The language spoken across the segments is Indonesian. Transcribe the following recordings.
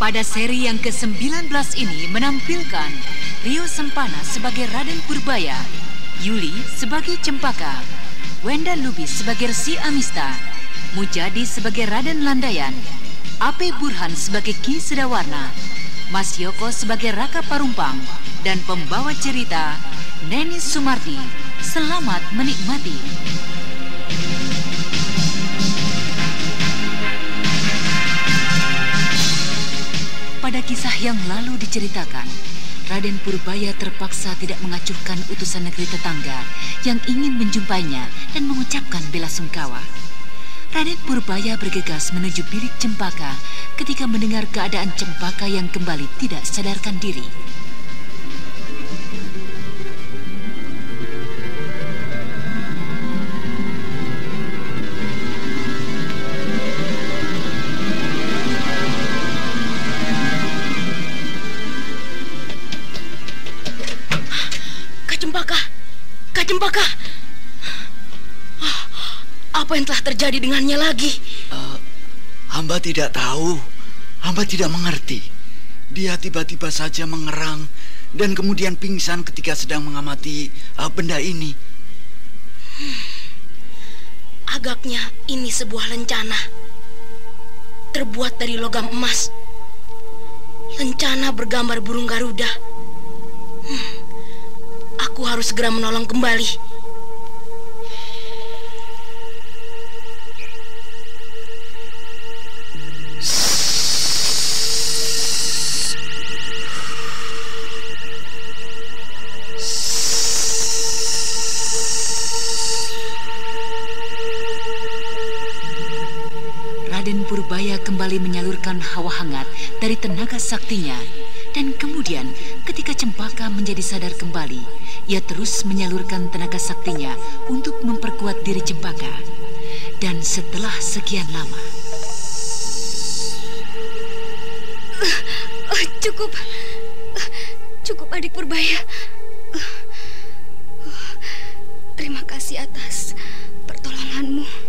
Pada seri yang ke-19 ini menampilkan Rio Sempana sebagai Raden Purbaya, Yuli sebagai Cempaka, Wenda Lubis sebagai Resi Amista, Mujadi sebagai Raden Landayan, Ape Burhan sebagai Ki Sedawarna, Mas Yoko sebagai Raka Parumpang, dan pembawa cerita Neni Sumardi. Selamat menikmati. Kisah yang lalu diceritakan, Raden Purbaya terpaksa tidak mengacuhkan utusan negeri tetangga yang ingin menjumpainya dan mengucapkan bela sungkawa. Raden Purbaya bergegas menuju bilik Cempaka ketika mendengar keadaan Cempaka yang kembali tidak sadarkan diri. Apa yang telah terjadi dengannya lagi? Uh, hamba tidak tahu. Hamba tidak mengerti. Dia tiba-tiba saja mengerang dan kemudian pingsan ketika sedang mengamati uh, benda ini. Agaknya ini sebuah lencana. Terbuat dari logam emas. Lencana bergambar burung Garuda. Hmm. Aku harus segera menolong kembali. Kembali menyalurkan hawa hangat dari tenaga saktinya dan kemudian ketika Cempaka menjadi sadar kembali, ia terus menyalurkan tenaga saktinya untuk memperkuat diri Cempaka. Dan setelah sekian lama... Cukup. Cukup adik Purbaya. terima kasih atas pertolonganmu.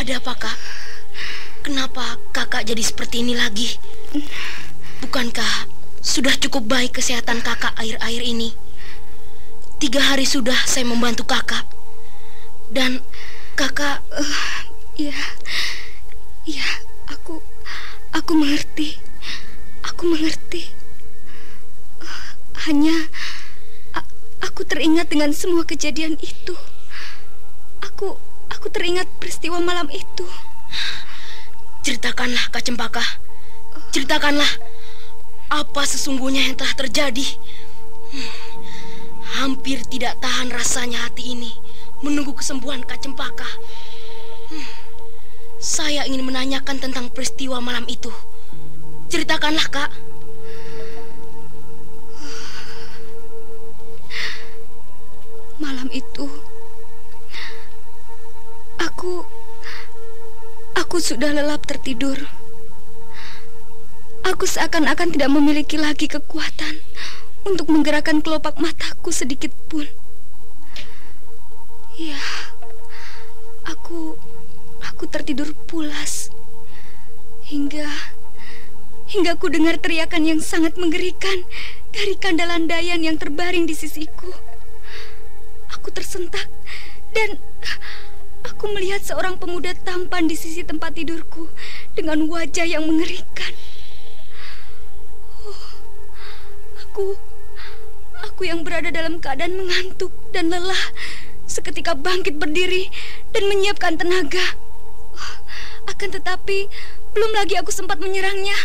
Ada apa, Kak? Kenapa kakak jadi seperti ini lagi? Bukankah sudah cukup baik kesehatan kakak air-air ini? Tiga hari sudah saya membantu kakak. Dan kakak... Uh, ya, ya, aku... Aku mengerti. Aku mengerti. Uh, hanya... aku teringat dengan semua kejadian itu. Aku... Aku teringat peristiwa malam itu. Ceritakanlah, Kak Cempaka. Ceritakanlah apa sesungguhnya yang telah terjadi. Hmm, hampir tidak tahan rasanya hati ini menunggu kesembuhan Kak Cempaka. Hmm, saya ingin menanyakan tentang peristiwa malam itu. Ceritakanlah, Kak. Malam itu aku Aku sudah lelap tertidur. Aku seakan-akan tidak memiliki lagi kekuatan untuk menggerakkan kelopak mataku sedikit pun. Ya, aku aku tertidur pulas hingga hingga aku dengar teriakan yang sangat mengerikan dari kandalan Dayan yang terbaring di sisiku. Aku tersentak dan Aku melihat seorang pemuda tampan di sisi tempat tidurku dengan wajah yang mengerikan. Oh, aku, aku yang berada dalam keadaan mengantuk dan lelah, seketika bangkit berdiri dan menyiapkan tenaga. Oh, akan tetapi, belum lagi aku sempat menyerangnya.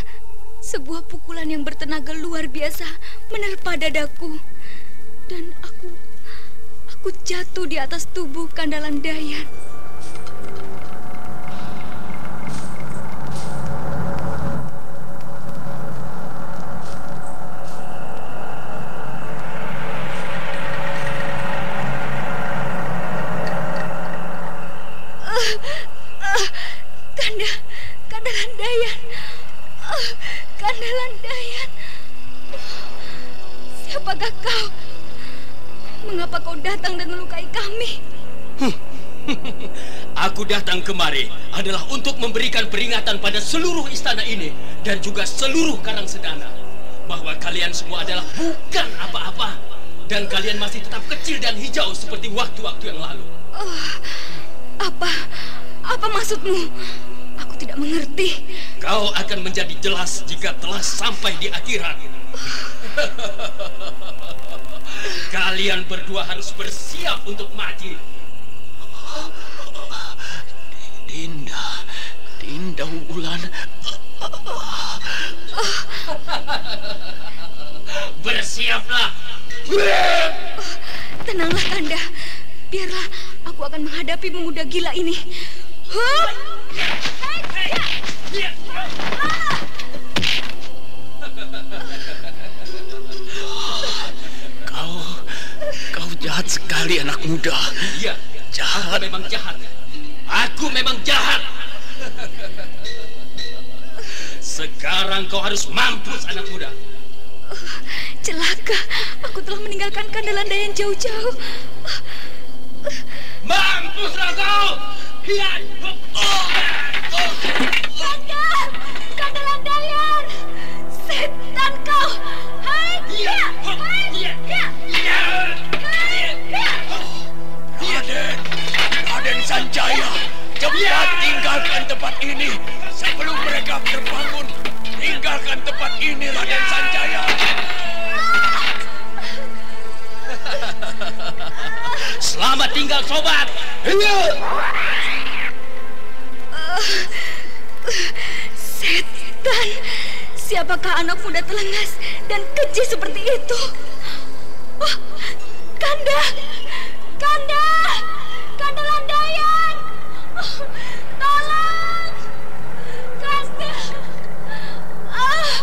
Sebuah pukulan yang bertenaga luar biasa menerpa dadaku, dan aku, aku jatuh di atas tubuh kandalan Dayan. Kandalan Dayan. Oh, Dayan. Siapakah kau? Mengapa kau datang dan melukai kami? Aku datang kemari adalah untuk memberikan peringatan pada seluruh istana ini dan juga seluruh karang sedana bahwa kalian semua adalah bukan apa-apa dan kalian masih tetap kecil dan hijau seperti waktu-waktu yang lalu. Oh, apa? Apa maksudmu? Aku tidak mengerti. Kau akan menjadi jelas jika telah sampai di akhirat. Kalian berdua harus bersiap untuk mati. Dinda, Dinda Wulan. Bersiaplah. Tenanglah Kanda. Biarlah aku akan menghadapi pemuda gila ini. Kau, kau jahat sekali anak muda. Iya, Jahat. aku memang jahat. Aku memang jahat. Sekarang kau harus mampus anak muda. Celaka, aku telah meninggalkan Kandalandayan jauh-jauh. Mampuslah kau. Hiat. Kanda! Kandalandayan! Setan kau! Hai! Iya. Iya. Iya. Raden, Raden Sanjaya, cepat tinggalkan tempat ini sebelum mereka terbangun. Tinggalkan tempat ini, Raden Sanjaya. Selamat tinggal sobat. Setan! Siapakah anak muda telengas dan keji seperti itu? Oh, Kanda! Kanda! Kanda Landayan! Oh, tolong! Kanda! Ah!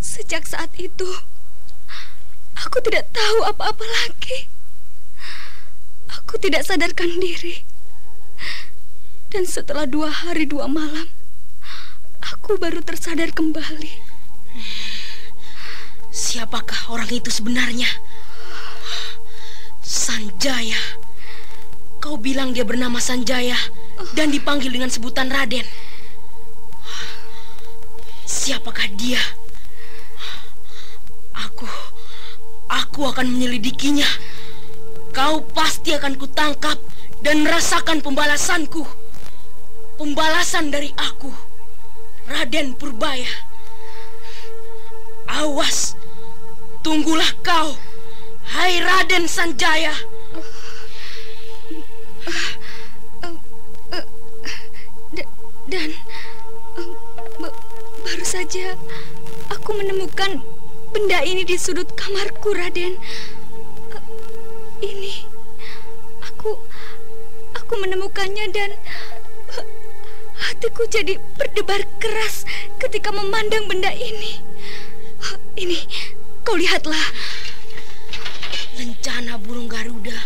Sejak saat itu, aku tidak tahu apa-apa lagi. Aku tidak sadarkan diri. Dan setelah dua hari dua malam, aku baru tersadar kembali. Siapakah orang itu sebenarnya? Sanjaya. Kau bilang dia bernama Sanjaya dan dipanggil dengan sebutan Raden. Siapakah dia? Aku akan menyelidikinya. Kau pasti akan kutangkap dan merasakan pembalasanku. Pembalasan dari aku, Raden Purbaya. Awas, tunggulah kau, hai Raden Sanjaya. Da- dan baru saja aku menemukan benda ini di sudut kamarku, Raden. Eh, ini aku aku menemukannya dan eh, hatiku jadi berdebar keras ketika memandang benda ini. Eh, Ini kau lihatlah. Lencana burung Garuda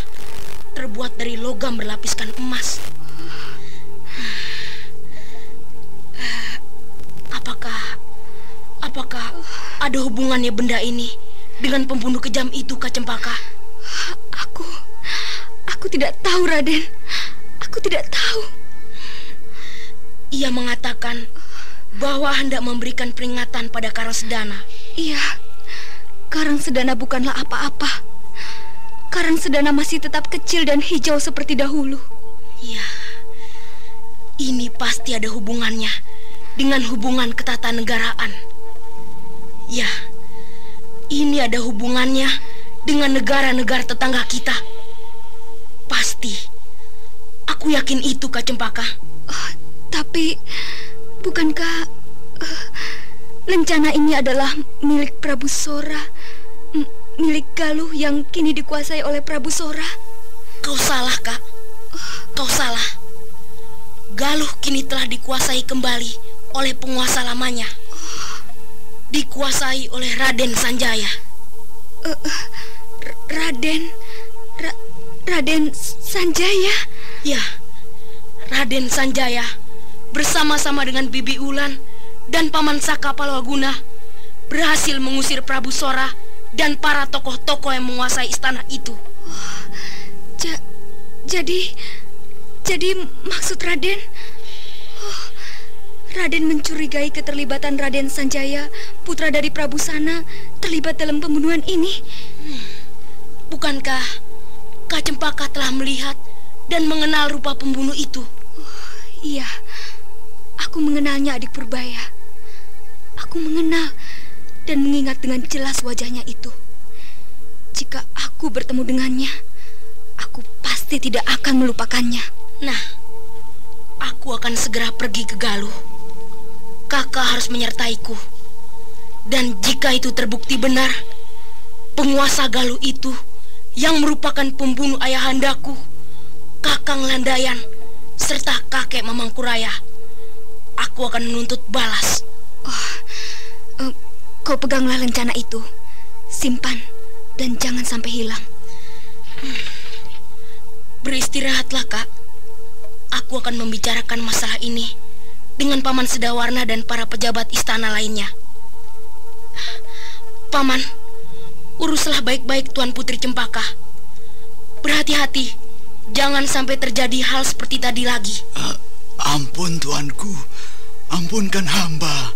terbuat dari logam berlapiskan emas. Eh, Apakah apakah ada hubungannya benda ini dengan pembunuh kejam itu, Kak Cempaka? Aku aku tidak tahu, Raden. Aku tidak tahu. Ia mengatakan bahwa hendak memberikan peringatan pada Karang Sedana. Iya, Karang Sedana bukanlah apa-apa. Karang Sedana masih tetap kecil dan hijau seperti dahulu. Ya, ini pasti ada hubungannya dengan hubungan ketatanegaraan. Ya, ini ada hubungannya dengan negara-negara tetangga kita. Pasti. Aku yakin itu, Kak Cempaka. Oh, tapi bukankah eh, lencana ini adalah milik Prabu Sora? M- milik Galuh yang kini dikuasai oleh Prabu Sora? Kau salah, Kak. Kau salah. Galuh kini telah dikuasai kembali oleh penguasa lamanya. Dikuasai oleh Raden Sanjaya. R- Raden Ra- Raden Sanjaya? Ya, Raden Sanjaya bersama-sama dengan Bibi Ulan dan Paman Saka Palwaguna berhasil mengusir Prabu Sora dan para tokoh-tokoh yang menguasai istana itu. Oh, ja, jadi, jadi maksud Raden, Raden mencurigai keterlibatan Raden Sanjaya, putra dari Prabu Sana, terlibat dalam pembunuhan ini. Hmm, bukankah Kak Cempaka telah melihat dan mengenal rupa pembunuh itu? Oh, iya, aku mengenalnya adik Purbaya. Aku mengenal dan mengingat dengan jelas wajahnya itu. Jika aku bertemu dengannya, aku pasti tidak akan melupakannya. Nah, aku akan segera pergi ke Galuh. Kakak harus menyertaiku. Dan jika itu terbukti benar, penguasa Galuh itu yang merupakan pembunuh ayahandaku, Kakang Landayan, serta kakek Mamangkuraya, aku akan menuntut balas. Oh, uh, Kau peganglah rencana itu. Simpan dan jangan sampai hilang. Hmm. Beristirahatlah, Kak. Aku akan membicarakan masalah ini dengan Paman Sedawarna dan para pejabat istana lainnya. Paman, uruslah baik-baik Tuan Putri Cempaka. Berhati-hati, jangan sampai terjadi hal seperti tadi lagi. Uh, ampun, Tuanku. Ampunkan hamba.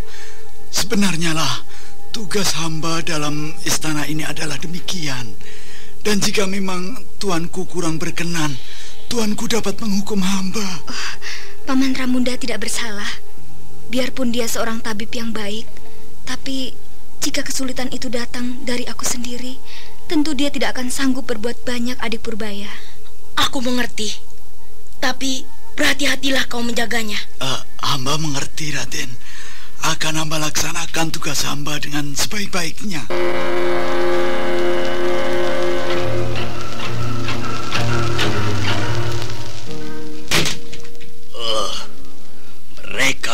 Sebenarnya lah, Tugas hamba dalam istana ini adalah demikian. Dan jika memang tuanku kurang berkenan, tuanku dapat menghukum hamba. Oh, Paman Ramunda tidak bersalah. Biarpun dia seorang tabib yang baik, tapi jika kesulitan itu datang dari aku sendiri, tentu dia tidak akan sanggup berbuat banyak adik Purbaya. Aku mengerti. Tapi berhati-hatilah kau menjaganya. Uh, hamba mengerti, Raden akan hamba laksanakan tugas hamba dengan sebaik-baiknya.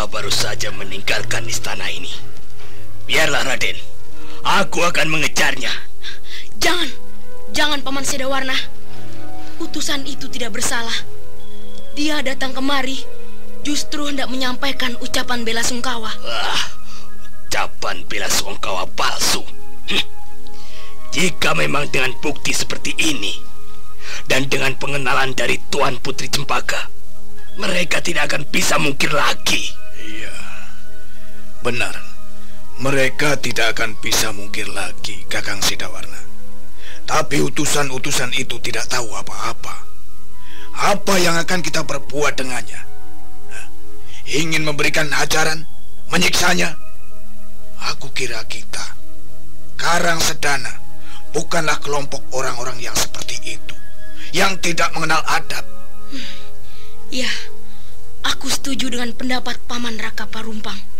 Baru saja meninggalkan istana ini. Biarlah Raden, aku akan mengejarnya. Jangan, jangan Paman Sedawarna. Utusan itu tidak bersalah. Dia datang kemari justru hendak menyampaikan ucapan bela sungkawa. Ah, ucapan bela sungkawa palsu. Hm. Jika memang dengan bukti seperti ini dan dengan pengenalan dari Tuan Putri Cempaka, mereka tidak akan bisa mungkir lagi. Benar. Mereka tidak akan bisa mungkir lagi, Kakang Sidawarna. Tapi utusan-utusan itu tidak tahu apa-apa. Apa yang akan kita perbuat dengannya? ingin memberikan ajaran, menyiksanya. Aku kira kita, Karang Sedana, bukanlah kelompok orang-orang yang seperti itu, yang tidak mengenal adab. Hmm, ya, aku setuju dengan pendapat Paman Raka Parumpang.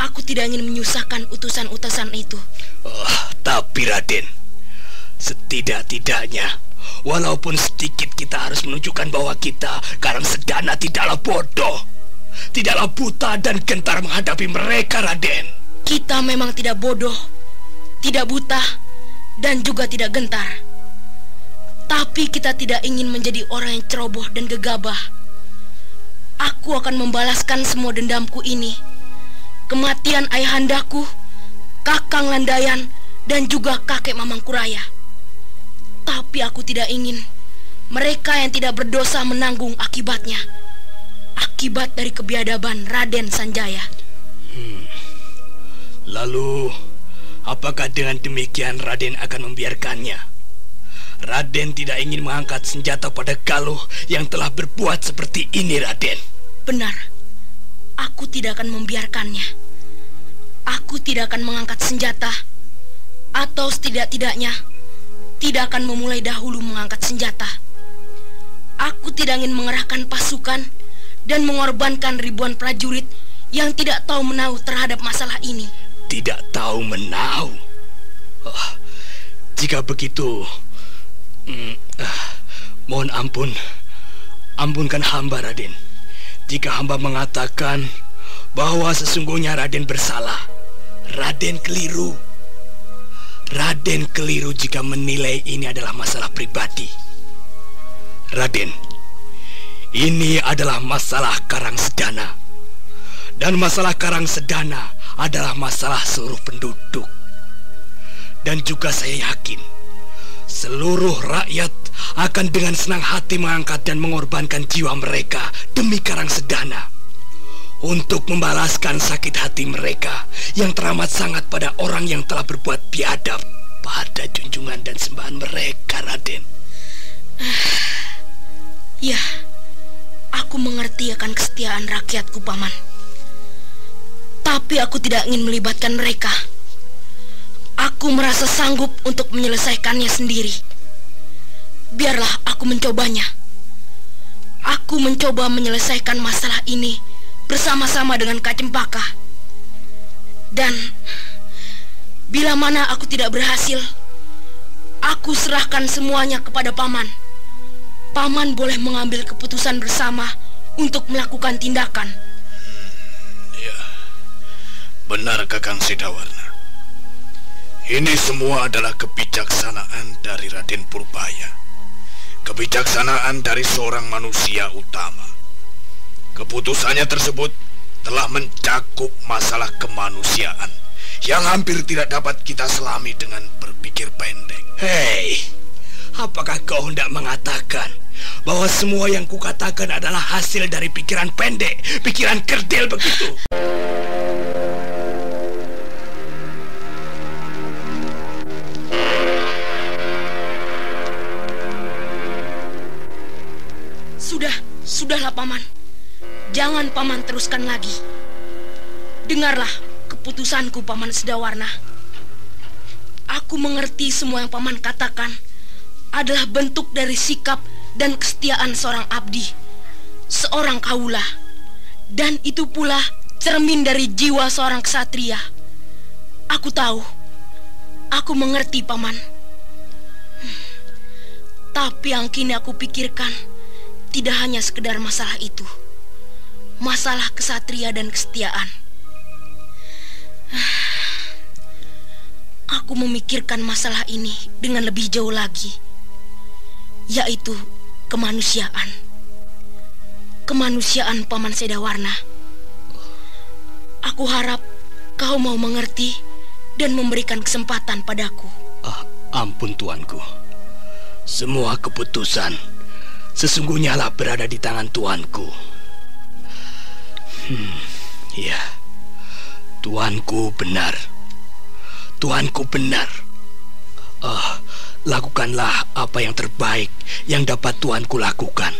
Aku tidak ingin menyusahkan utusan-utusan itu. Oh, tapi Raden, setidak-tidaknya Walaupun sedikit kita harus menunjukkan bahwa kita Karang Sedana tidaklah bodoh tidaklah buta dan gentar menghadapi mereka, Raden. Kita memang tidak bodoh, tidak buta, dan juga tidak gentar. Tapi kita tidak ingin menjadi orang yang ceroboh dan gegabah. Aku akan membalaskan semua dendamku ini. Kematian ayahandaku, Kakang Landayan, dan juga kakek Mamangkuraya. Tapi aku tidak ingin mereka yang tidak berdosa menanggung akibatnya akibat dari kebiadaban Raden Sanjaya. Hmm. Lalu, apakah dengan demikian Raden akan membiarkannya? Raden tidak ingin mengangkat senjata pada Galuh yang telah berbuat seperti ini, Raden. Benar. Aku tidak akan membiarkannya. Aku tidak akan mengangkat senjata. Atau setidak-tidaknya, tidak akan memulai dahulu mengangkat senjata. Aku tidak ingin mengerahkan pasukan dan mengorbankan ribuan prajurit yang tidak tahu menahu terhadap masalah ini. Tidak tahu menahu? Oh, jika begitu, mm, uh, mohon ampun. Ampunkan hamba, Raden. Jika hamba mengatakan bahwa sesungguhnya Raden bersalah, Raden keliru. Raden keliru jika menilai ini adalah masalah pribadi. Raden, ini adalah masalah Karang Sedana. Dan masalah Karang Sedana adalah masalah seluruh penduduk. Dan juga saya yakin seluruh rakyat akan dengan senang hati mengangkat dan mengorbankan jiwa mereka demi Karang Sedana untuk membalaskan sakit hati mereka yang teramat sangat pada orang yang telah berbuat biadab pada junjungan dan sembahan mereka, Raden. Ya, aku mengerti akan kesetiaan rakyatku, Paman. Tapi aku tidak ingin melibatkan mereka. Aku merasa sanggup untuk menyelesaikannya sendiri. Biarlah aku mencobanya. Aku mencoba menyelesaikan masalah ini bersama-sama dengan Kak Cempaka. Dan bila mana aku tidak berhasil, aku serahkan semuanya kepada paman. Paman boleh mengambil keputusan bersama untuk melakukan tindakan. Ya, benar Kakang Sidawarna. Ini semua adalah kebijaksanaan dari Raden Purbaya. Kebijaksanaan dari seorang manusia utama. Keputusannya tersebut telah mencakup masalah kemanusiaan yang hampir tidak dapat kita selami dengan berpikir pendek. Hei, apakah kau hendak mengatakan bahwa semua yang kukatakan adalah hasil dari pikiran pendek, pikiran kerdil begitu? Sudahlah paman. Jangan paman teruskan lagi. Dengarlah keputusanku paman Sedawarna. Aku mengerti semua yang paman katakan adalah bentuk dari sikap dan kesetiaan seorang abdi, seorang kaula. Dan itu pula cermin dari jiwa seorang kesatria. Aku tahu. Aku mengerti paman. Hmm. Tapi yang kini aku pikirkan tidak hanya sekedar masalah itu masalah kesatria dan kesetiaan. Aku memikirkan masalah ini dengan lebih jauh lagi, yaitu kemanusiaan. Kemanusiaan Paman Sedawarna. Aku harap kau mau mengerti dan memberikan kesempatan padaku. Ah, ampun tuanku. Semua keputusan sesungguhnya lah berada di tangan tuanku. Hmm, ya. Tuanku benar. Tuanku benar. Uh, lakukanlah apa yang terbaik yang dapat tuanku lakukan.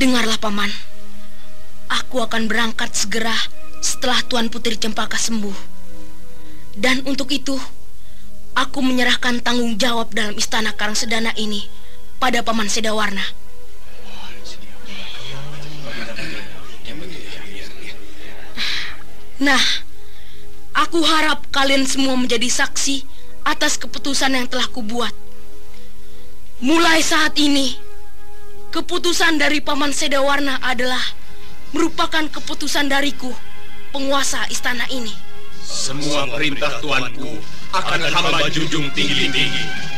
Dengarlah, Paman. Aku akan berangkat segera setelah Tuan Putri Cempaka sembuh. Dan untuk itu, aku menyerahkan tanggung jawab dalam istana Karangsedana ini pada Paman Sedawarna. Nah, aku harap kalian semua menjadi saksi atas keputusan yang telah kubuat. Mulai saat ini, keputusan dari Paman Sedawarna adalah merupakan keputusan dariku, penguasa istana ini. Semua perintah tuanku akan hamba junjung tinggi-tinggi.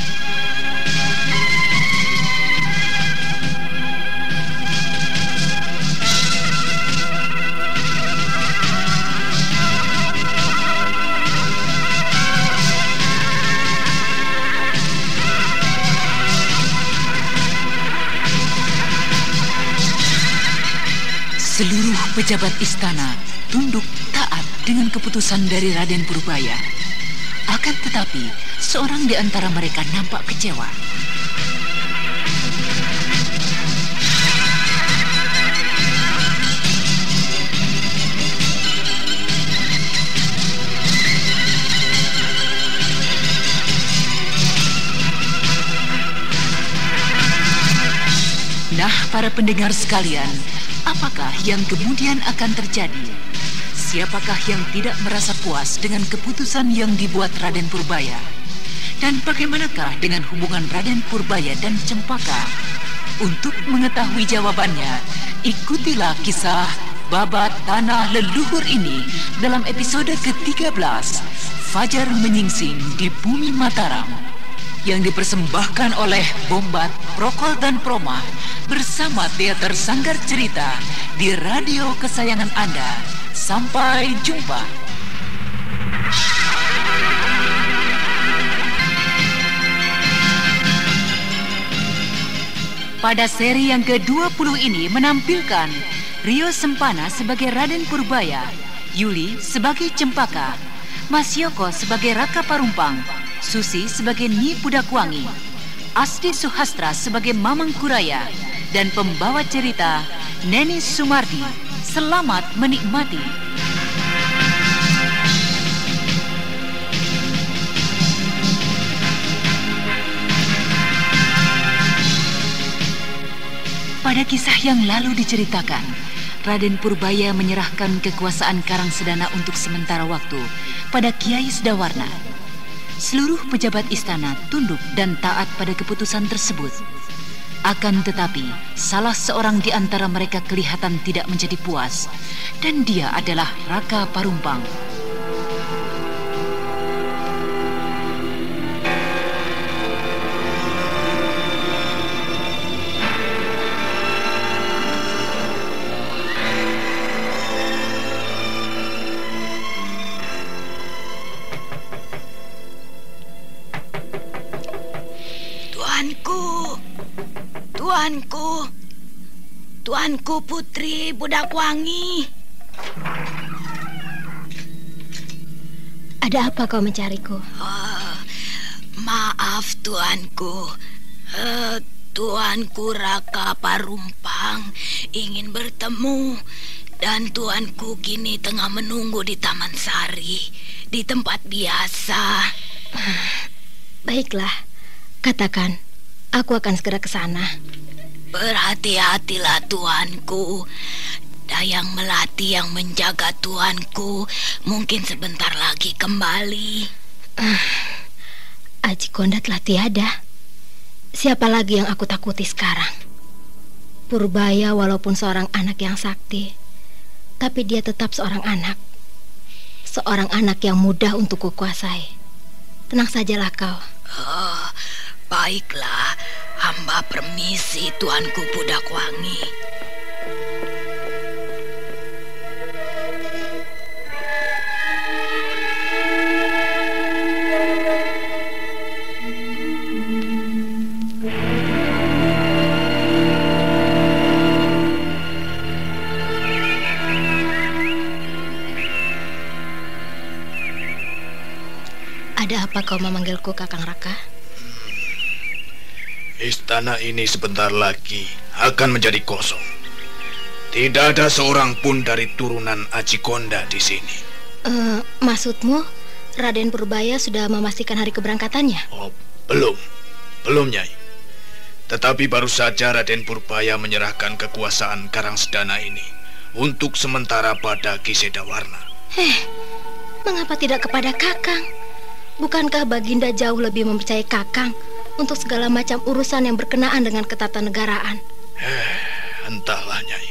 Pejabat istana tunduk taat dengan keputusan dari Raden Purbaya. Akan tetapi, seorang di antara mereka nampak kecewa. Nah, para pendengar sekalian, Apakah yang kemudian akan terjadi? Siapakah yang tidak merasa puas dengan keputusan yang dibuat Raden Purbaya? Dan bagaimanakah dengan hubungan Raden Purbaya dan Cempaka? Untuk mengetahui jawabannya, ikutilah kisah Babat Tanah Leluhur ini dalam episode ke-13 Fajar Menyingsing di Bumi Mataram. Yang dipersembahkan oleh Bombat, Prokol dan Proma bersama Teater Sanggar Cerita di radio kesayangan Anda. Sampai jumpa. Pada seri yang ke-20 ini menampilkan Rio Sempana sebagai Raden Purbaya, Yuli sebagai Cempaka, Mas Yoko sebagai Raka Parumpang, Susi sebagai Nyi Pudakwangi, Asdi Suhastra sebagai Mamang Kuraya, dan pembawa cerita Neni Sumardi. Selamat menikmati. Pada kisah yang lalu diceritakan, Raden Purbaya menyerahkan kekuasaan Karang Sedana untuk sementara waktu pada Kiai Sedawarna seluruh pejabat istana tunduk dan taat pada keputusan tersebut. Akan tetapi, salah seorang di antara mereka kelihatan tidak menjadi puas, dan dia adalah Raka Parumpang. Tuanku Putri Budak Wangi. Ada apa kau mencariku? Oh, maaf Tuanku. Uh, tuanku Raka Parumpang ingin bertemu dan tuanku kini tengah menunggu di Taman Sari di tempat biasa. Baiklah, katakan. Aku akan segera ke sana. Berhati-hatilah tuanku. Dayang Melati yang menjaga tuanku mungkin sebentar lagi kembali. Uh, Aji Konda telah tiada. Siapa lagi yang aku takuti sekarang? Purbaya walaupun seorang anak yang sakti, tapi dia tetap seorang anak. Seorang anak yang mudah untuk kukuasai. Tenang sajalah kau. Oh, baiklah, hamba permisi Tuanku Budak Wangi. Ada apa kau memanggilku Kakang Raka? Istana ini sebentar lagi akan menjadi kosong. Tidak ada seorang pun dari turunan Aji Konda di sini. Uh, maksudmu, Raden Purbaya sudah memastikan hari keberangkatannya? Oh, belum. Belum, Nyai. Tetapi baru saja Raden Purbaya menyerahkan kekuasaan Karang Sedana ini untuk sementara pada Kisedawarna. Heh, mengapa tidak kepada Kakang? Bukankah Baginda jauh lebih mempercayai Kakang untuk segala macam urusan yang berkenaan dengan ketatanegaraan. Eh, entahlah, Nyai.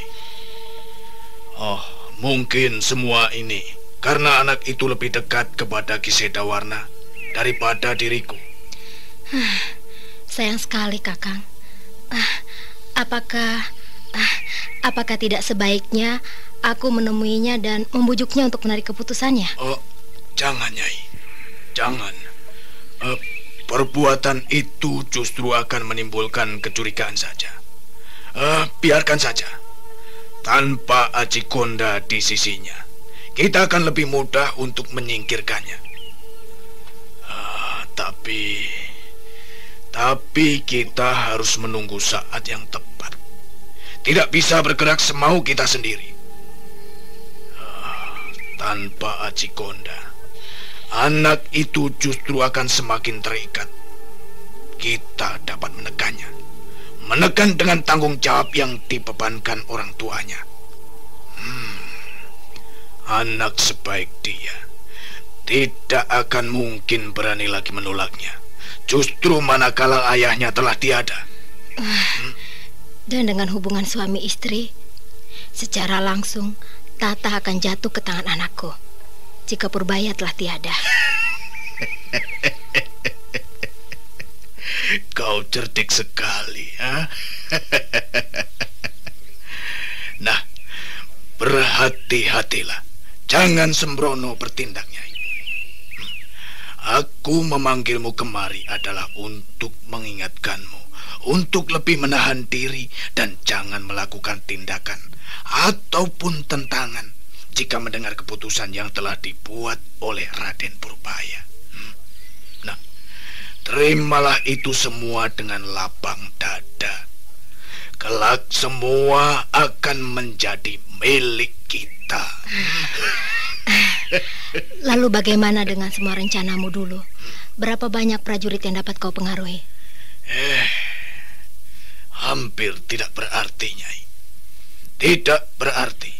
Oh, mungkin semua ini karena anak itu lebih dekat kepada Kisedawarna daripada diriku. Sayang sekali, Kakang. Ah, apakah ah, apakah tidak sebaiknya aku menemuinya dan membujuknya untuk menarik keputusannya? Oh, jangan, Nyai. Jangan. Uh, Perbuatan itu justru akan menimbulkan kecurigaan saja. Uh, biarkan saja. Tanpa Aji Konda di sisinya, kita akan lebih mudah untuk menyingkirkannya. Uh, tapi, tapi kita harus menunggu saat yang tepat. Tidak bisa bergerak semau kita sendiri. Uh, tanpa Aji Konda, anak itu justru akan semakin terikat. Kita dapat menekannya. Menekan dengan tanggung jawab yang dibebankan orang tuanya. Hmm, anak sebaik dia tidak akan mungkin berani lagi menolaknya. Justru manakala ayahnya telah tiada. Hmm? Dan dengan hubungan suami istri, secara langsung Tata akan jatuh ke tangan anakku jika Purbaya telah tiada. Kau cerdik sekali, ha? nah, berhati-hatilah. Jangan sembrono bertindaknya. Hmm. Aku memanggilmu kemari adalah untuk mengingatkanmu, untuk lebih menahan diri dan jangan melakukan tindakan ataupun tentangan jika mendengar keputusan yang telah dibuat oleh Raden Purbaya. Hmm. Nah, terimalah itu semua dengan lapang dada. Kelak semua akan menjadi milik kita. Lalu bagaimana dengan semua rencanamu dulu? Berapa banyak prajurit yang dapat kau pengaruhi? Eh, hampir tidak berarti, Nyai. Tidak berarti.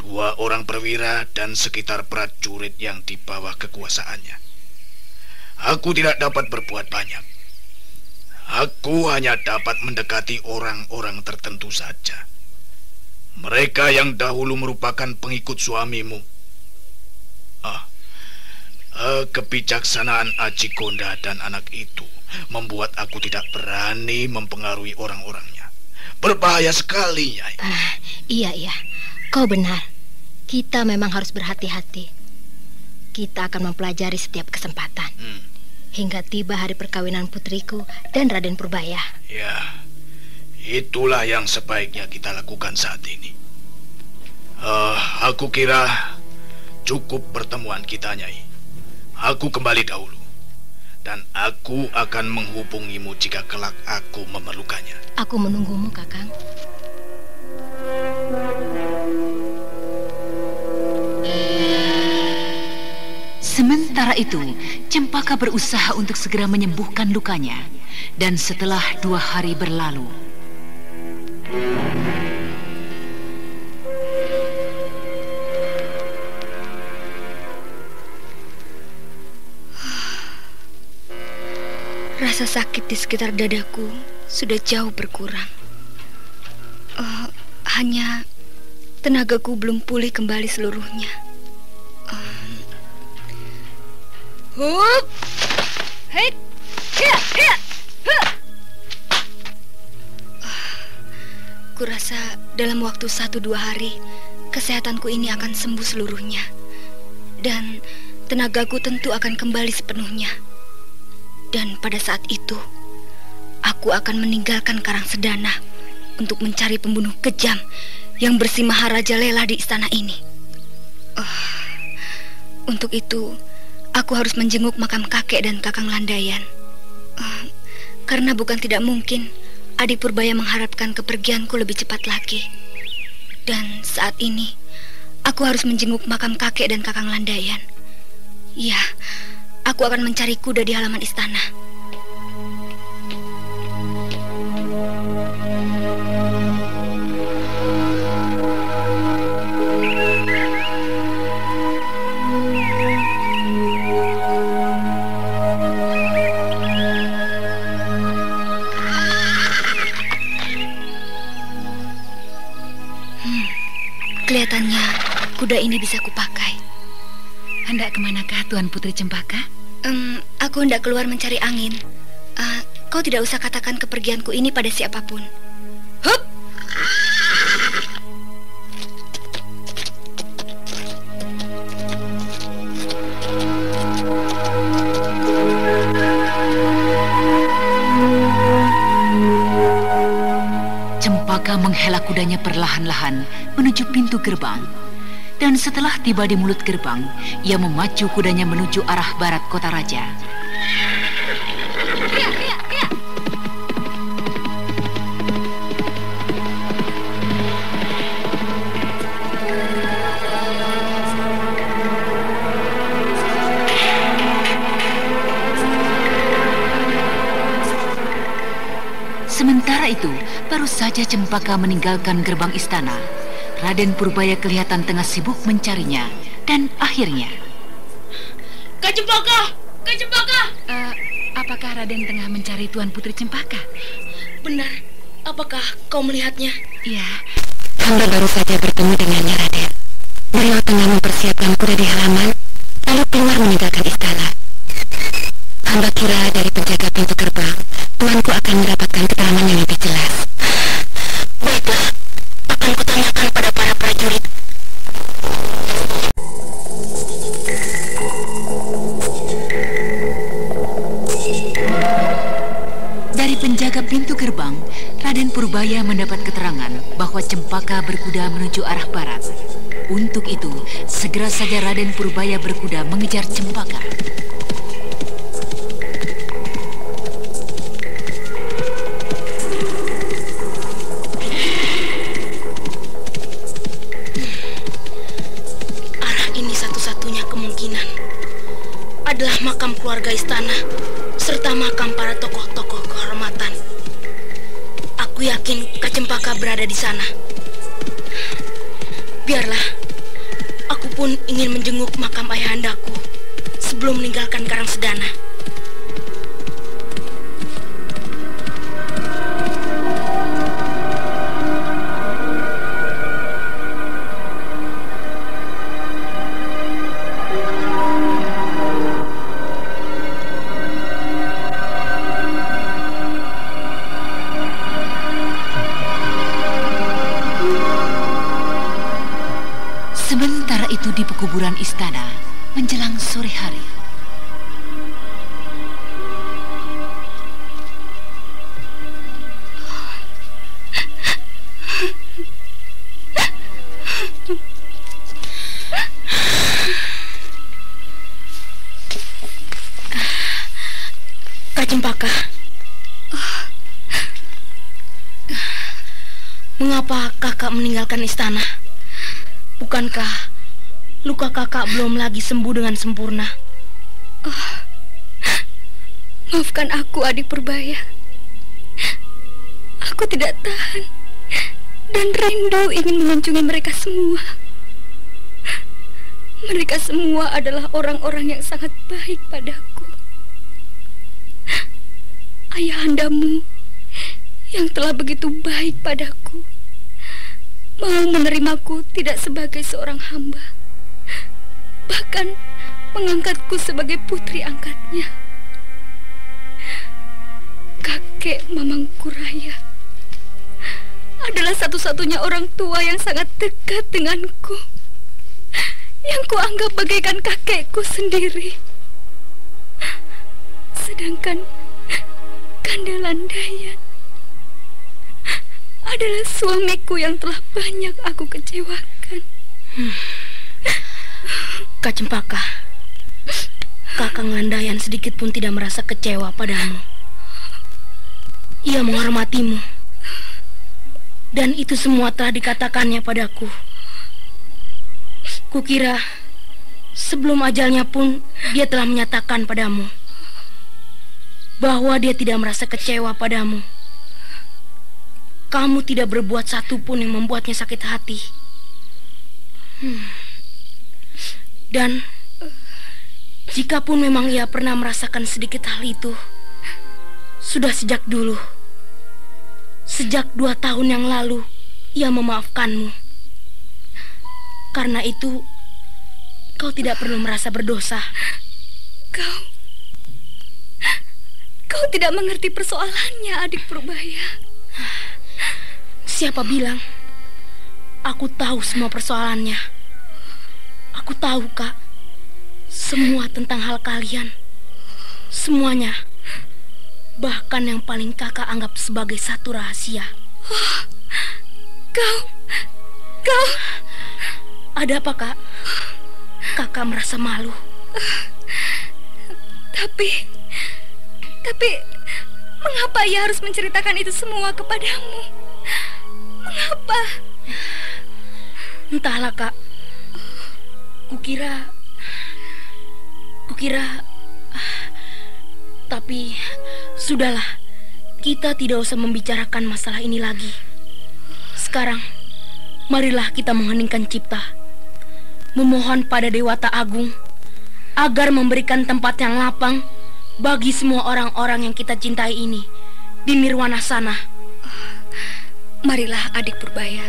Dua orang perwira dan sekitar prajurit yang di bawah kekuasaannya. Aku tidak dapat berbuat banyak. Aku hanya dapat mendekati orang-orang tertentu saja. Mereka yang dahulu merupakan pengikut suamimu. Ah, uh, kebijaksanaan Aji Konda dan anak itu membuat aku tidak berani mempengaruhi orang-orangnya. Berbahaya sekali, Nyai. Uh, iya, iya. Kau benar. Kita memang harus berhati-hati. Kita akan mempelajari setiap kesempatan. Hmm. Hingga tiba hari perkawinan putriku dan Raden Purbaya. Ya, Itulah yang sebaiknya kita lakukan saat ini. Uh, aku kira cukup pertemuan kita, Nyai. Aku kembali dahulu. Dan aku akan menghubungimu jika kelak aku memerlukannya. Aku menunggumu, Kakang. Sementara itu, Cempaka berusaha untuk segera menyembuhkan lukanya. Dan setelah dua hari berlalu, Rasa sakit di sekitar dadaku sudah jauh berkurang. Uh, hanya tenagaku belum pulih kembali seluruhnya. Uh, hup, hei, hiya, hiya, huh. Kurasa dalam waktu satu dua hari kesehatanku ini akan sembuh seluruhnya. Dan tenagaku tentu akan kembali sepenuhnya. Dan pada saat itu, aku akan meninggalkan Karang Sedana untuk mencari pembunuh kejam yang bersih Maharaja Lela di istana ini. Uh, untuk itu, aku harus menjenguk makam kakek dan kakang Landayan. Uh, karena bukan tidak mungkin Adi Purbaya mengharapkan kepergianku lebih cepat lagi. Dan saat ini, aku harus menjenguk makam kakek dan kakang Landayan. Ya, aku akan mencari kuda di halaman istana. Ke manakah Tuan Putri Cempaka? Um, aku hendak keluar mencari angin. Uh, kau tidak usah katakan kepergianku ini pada siapa pun. Hup! Cempaka menghela kudanya perlahan-lahan menuju pintu gerbang. Dan setelah tiba di mulut gerbang, ia memacu kudanya menuju arah barat kota raja. Sementara itu, baru saja Cempaka meninggalkan gerbang istana. Raden Purbaya kelihatan tengah sibuk mencarinya dan akhirnya... Kak Cempaka! Kak Cempaka! Uh, apakah Raden tengah mencari Tuan Putri Cempaka? Benar. Apakah kau melihatnya? Iya. Hamba baru saja bertemu dengannya, Raden. Beliau tengah mempersiapkan kuda di halaman, Untuk itu, segera saja Raden Purbaya berkuda mengejar Cempaka. Istana, menjelang sore hari. Kak Cempaka. Mengapa kakak meninggalkan istana? Bukankah luka kakak belum lagi sembuh dengan sempurna? Maafkan aku, adik Purbaya. Aku tidak tahan dan rindu ingin mengunjungi mereka semua. Mereka semua adalah orang-orang yang sangat baik padaku. Ayahandamu yang telah begitu baik padaku mau menerimaku tidak sebagai seorang hamba, bahkan mengangkatku sebagai putri angkatnya. Kakek Mamangku Raya adalah satu-satunya orang tua yang sangat dekat denganku, yang kuanggap bagaikan kakekku sendiri. Sedangkan Kandalan Dayan adalah suamiku yang telah banyak aku kecewakan. Kak Cempaka, Kakang Landayan sedikit pun tidak merasa kecewa padamu. Ia menghormatimu. Dan itu semua telah dikatakannya padaku. Kukira sebelum ajalnya pun dia telah menyatakan padamu bahwa dia tidak merasa kecewa padamu. Kamu tidak berbuat satu pun yang membuatnya sakit hati. Hmm. Dan jika pun memang ia pernah merasakan sedikit hal itu, sudah sejak dulu. Sejak dua tahun yang lalu, ia memaafkanmu. Karena itu, kau tidak perlu merasa berdosa. Kau... Kau tidak mengerti persoalannya, adik Purbaya. Siapa bilang? Aku tahu semua persoalannya. Aku tahu, Kak. Semua tentang hal kalian. Semuanya. Bahkan yang paling kakak anggap sebagai satu rahasia. Oh, kau... Kau... Ada apa, Kak? Kakak merasa malu. Tapi... Tapi... Mengapa ia harus menceritakan itu semua kepadamu? Mengapa? Entahlah, Kak. Kukira... Kukira... Tapi... Sudahlah. Kita tidak usah membicarakan masalah ini lagi. Sekarang, marilah kita mengheningkan cipta. Memohon pada Dewata Agung agar memberikan tempat yang lapang bagi semua orang-orang yang kita cintai ini di nirwana sana. Marilah adik Purbaya.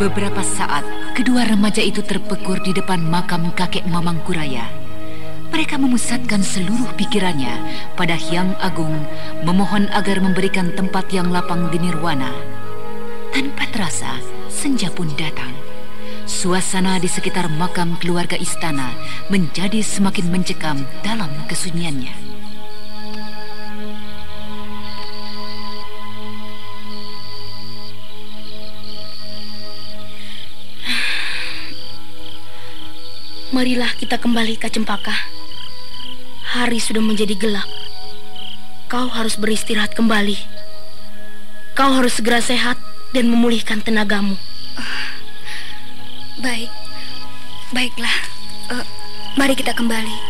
Beberapa saat, kedua remaja itu terpekur di depan makam kakek Mamang Kuraya. Mereka memusatkan seluruh pikirannya pada Hyang Agung, memohon agar memberikan tempat yang lapang di Nirwana. Tanpa terasa, senja pun datang. Suasana di sekitar makam keluarga istana menjadi semakin mencekam dalam kesunyiannya. Marilah kita kembali ke Cempaka. Hari sudah menjadi gelap. Kau harus beristirahat kembali. Kau harus segera sehat dan memulihkan tenagamu. Uh, baik, baiklah. Uh, mari kita kembali.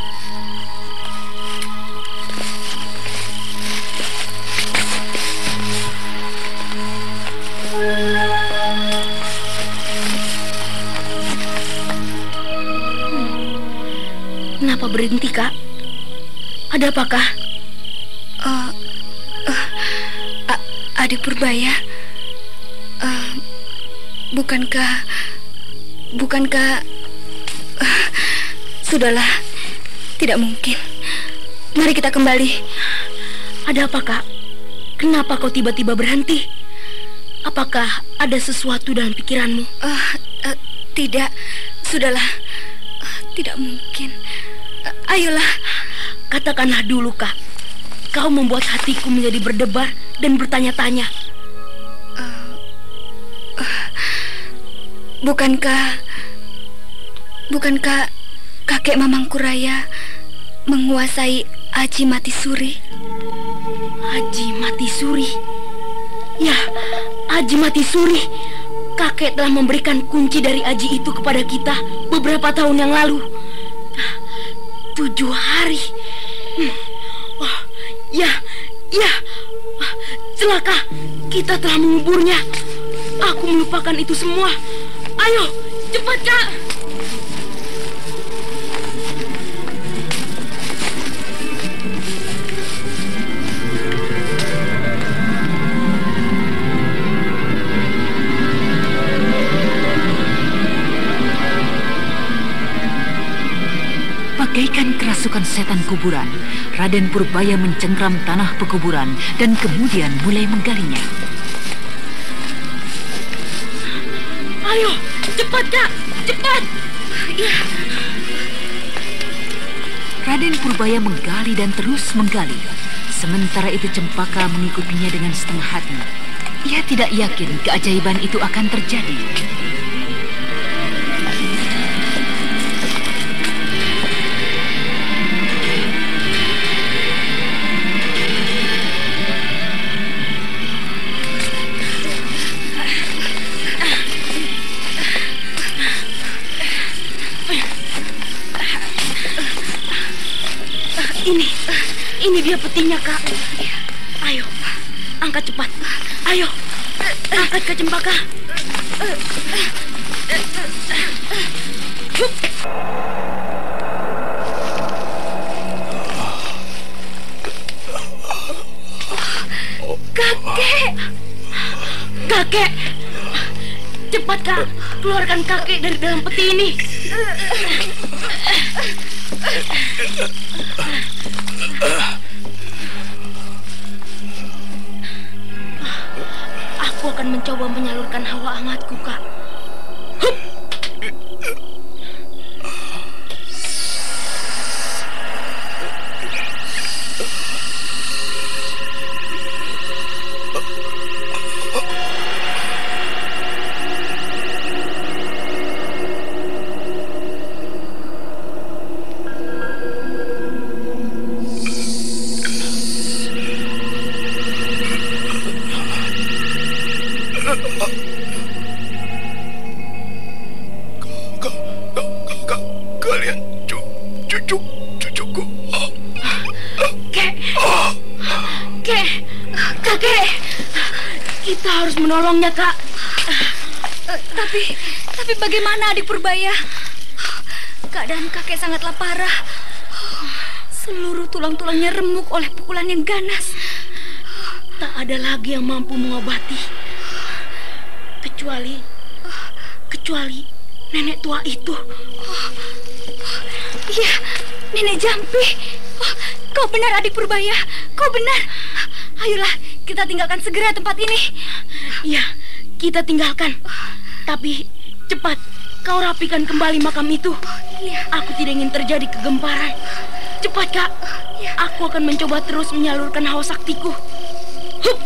Kenapa berhenti, Kak? Ada apakah? Uh, uh, adik Purbaya. Uh, bukankah bukankah uh, sudahlah tidak mungkin. Mari kita kembali. Ada apa kak? Kenapa kau tiba-tiba berhenti? Apakah ada sesuatu dalam pikiranmu? Uh, uh, tidak. Sudahlah. Uh, tidak mungkin ayolah katakanlah dulu kak kau membuat hatiku menjadi berdebar dan bertanya-tanya Bukankah Bukankah kakek Mamangku Raya menguasai Aji Mati Suri? Aji Mati Suri? Ya, Aji Mati Suri. Kakek telah memberikan kunci dari Aji itu kepada kita beberapa tahun yang lalu. Tujuh hari. Hmm. Ya, ya. Celaka, kita telah menguburnya. Aku melupakan itu semua. Ayo, cepat, Kak! Kerasukan setan kuburan, Raden Purbaya mencengkram tanah pekuburan dan kemudian mulai menggalinya. Ayo, cepat kak, cepat. Ya. Raden Purbaya menggali dan terus menggali. Sementara itu Cempaka mengikutinya dengan setengah hati. Ia tidak yakin keajaiban itu akan terjadi. Dia petinya, Kak. Ayo, angkat cepat. Ayo, angkat ke cempaka. Kakek! Kakek! Cepat, Kak. Keluarkan kakek dari dalam peti ini. Menyalurkan menolongnya, Kak. Tapi, tapi bagaimana adik Purbaya? Keadaan kakek sangatlah parah. Seluruh tulang-tulangnya remuk oleh pukulan yang ganas. Tak ada lagi yang mampu mengobati. Kecuali, kecuali nenek tua itu. Iya, nenek Jampi. Kau benar adik Purbaya, kau benar. Ayolah, kita tinggalkan segera tempat ini. Iya, kita tinggalkan. Tapi cepat, kau rapikan kembali makam itu. Iya. Aku tidak ingin terjadi kegemparan. Cepat, Kak. Aku akan mencoba terus menyalurkan hawa saktiku. Hup!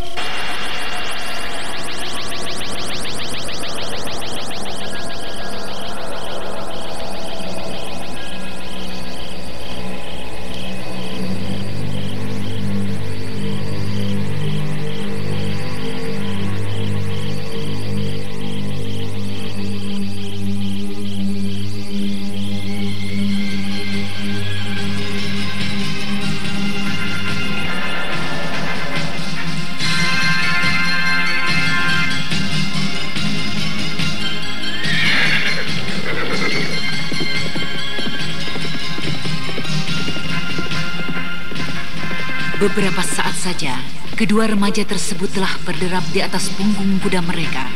Saja, kedua remaja tersebut telah berderap di atas punggung kuda mereka.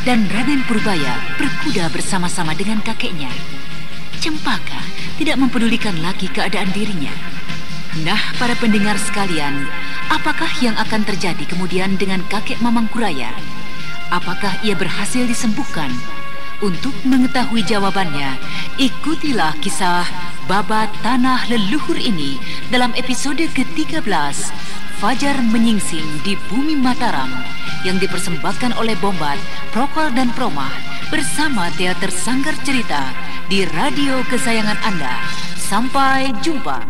Dan Raden Purbaya berkuda bersama-sama dengan kakeknya. Cempaka tidak mempedulikan lagi keadaan dirinya. Nah, para pendengar sekalian, apakah yang akan terjadi kemudian dengan kakek Mamang Kuraya? Apakah ia berhasil disembuhkan? Untuk mengetahui jawabannya, ikutilah kisah babat tanah leluhur ini dalam episode ke-13 Fajar Menyingsing di Bumi Mataram yang dipersembahkan oleh Bombat, Prokol dan Promah bersama Teater Sanggar Cerita di radio kesayangan Anda. Sampai jumpa.